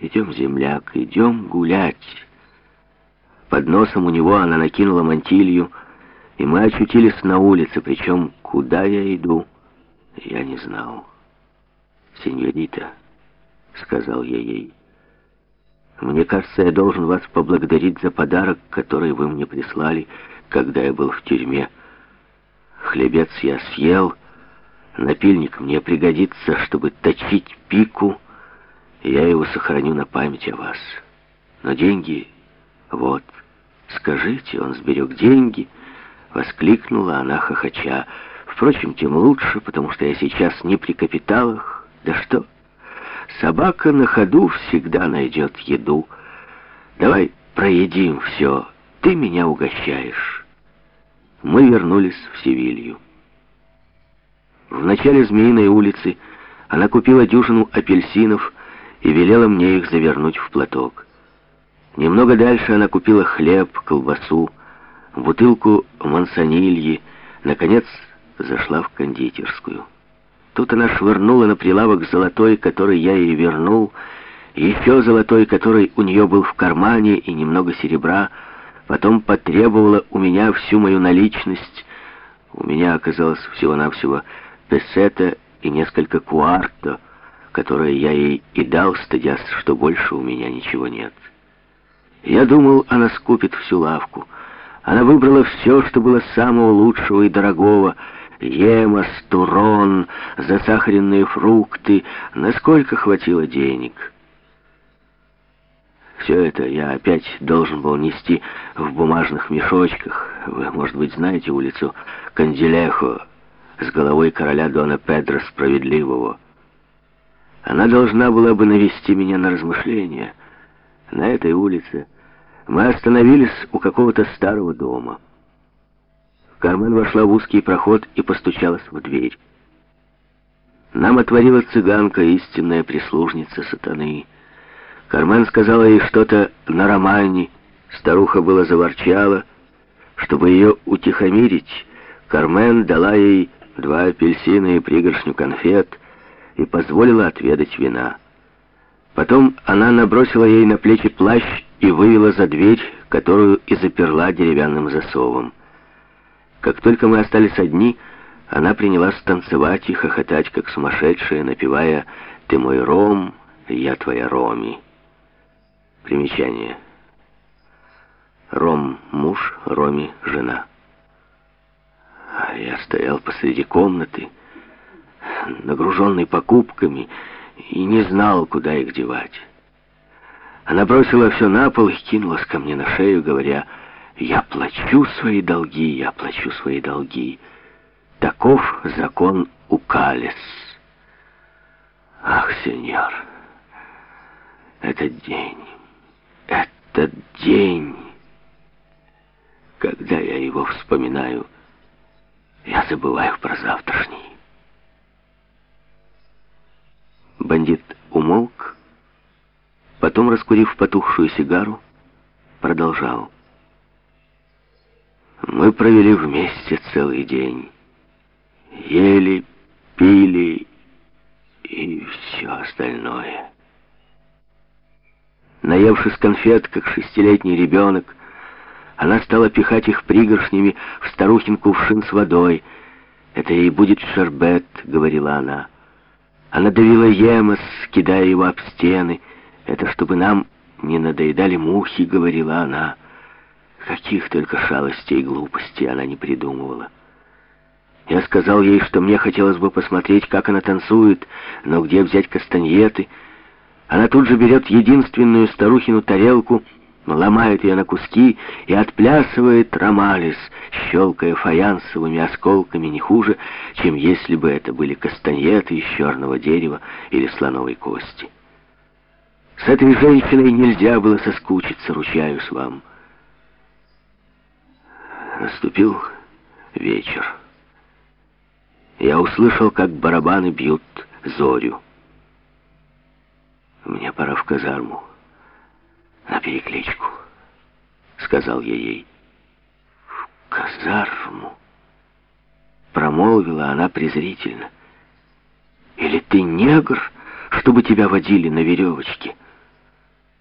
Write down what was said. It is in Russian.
Идем, земляк, идем гулять. Под носом у него она накинула мантилью, и мы очутились на улице, причем куда я иду, я не знал. «Сеньорита», — сказал я ей, — «мне кажется, я должен вас поблагодарить за подарок, который вы мне прислали, когда я был в тюрьме. Хлебец я съел, напильник мне пригодится, чтобы точить пику, я его сохраню на память о вас. Но деньги, вот, скажите, он сберег деньги, воскликнула она хохоча. Впрочем, тем лучше, потому что я сейчас не при капиталах. Да что, собака на ходу всегда найдет еду. Давай проедим все, ты меня угощаешь. Мы вернулись в Севилью. В начале Змеиной улицы она купила дюжину апельсинов и велела мне их завернуть в платок. Немного дальше она купила хлеб, колбасу, бутылку мансонильи, наконец зашла в кондитерскую. Тут она швырнула на прилавок золотой, который я ей вернул, еще золотой, который у нее был в кармане, и немного серебра, потом потребовала у меня всю мою наличность. У меня оказалось всего-навсего песета и несколько куарто, которые я ей и дал, стыдясь, что больше у меня ничего нет. Я думал, она скупит всю лавку. Она выбрала все, что было самого лучшего и дорогого. Емас, турон, засахаренные фрукты. Насколько хватило денег. Все это я опять должен был нести в бумажных мешочках. Вы, может быть, знаете улицу Канделехо с головой короля Дона Педро Справедливого. Она должна была бы навести меня на размышления. На этой улице мы остановились у какого-то старого дома. Кармен вошла в узкий проход и постучалась в дверь. Нам отворила цыганка, истинная прислужница сатаны. Кармен сказала ей что-то на романе. Старуха была заворчала. Чтобы ее утихомирить, Кармен дала ей два апельсина и пригоршню конфет и позволила отведать вина. Потом она набросила ей на плечи плащ и вывела за дверь, которую и заперла деревянным засовом. Как только мы остались одни, она принялась танцевать и хохотать, как сумасшедшая, напевая «Ты мой Ром, я твоя Роми». Примечание. Ром — муж, Роми — жена. А я стоял посреди комнаты, нагруженный покупками, и не знал, куда их девать. Она бросила все на пол и кинулась ко мне на шею, говоря, «Я плачу свои долги, я плачу свои долги. Таков закон Укалес». Ах, сеньор, этот день, этот день, когда я его вспоминаю, я забываю про завтрашний. Бандит умолк, Потом, раскурив потухшую сигару, продолжал. Мы провели вместе целый день. Ели, пили и все остальное. Наевшись конфет, как шестилетний ребенок, она стала пихать их пригоршнями в старухин кувшин с водой. «Это ей будет шербет», — говорила она. Она давила емос, кидая его об стены, — это чтобы нам не надоедали мухи, говорила она. Каких только шалостей и глупостей она не придумывала. Я сказал ей, что мне хотелось бы посмотреть, как она танцует, но где взять кастаньеты. Она тут же берет единственную старухину тарелку, ломает ее на куски и отплясывает ромалис, щелкая фаянсовыми осколками не хуже, чем если бы это были кастаньеты из черного дерева или слоновой кости. С этой женщиной нельзя было соскучиться, ручаюсь вам. Наступил вечер. Я услышал, как барабаны бьют зорю. «Мне пора в казарму, на перекличку», — сказал я ей. «В казарму?» — промолвила она презрительно. «Или ты негр, чтобы тебя водили на веревочке?»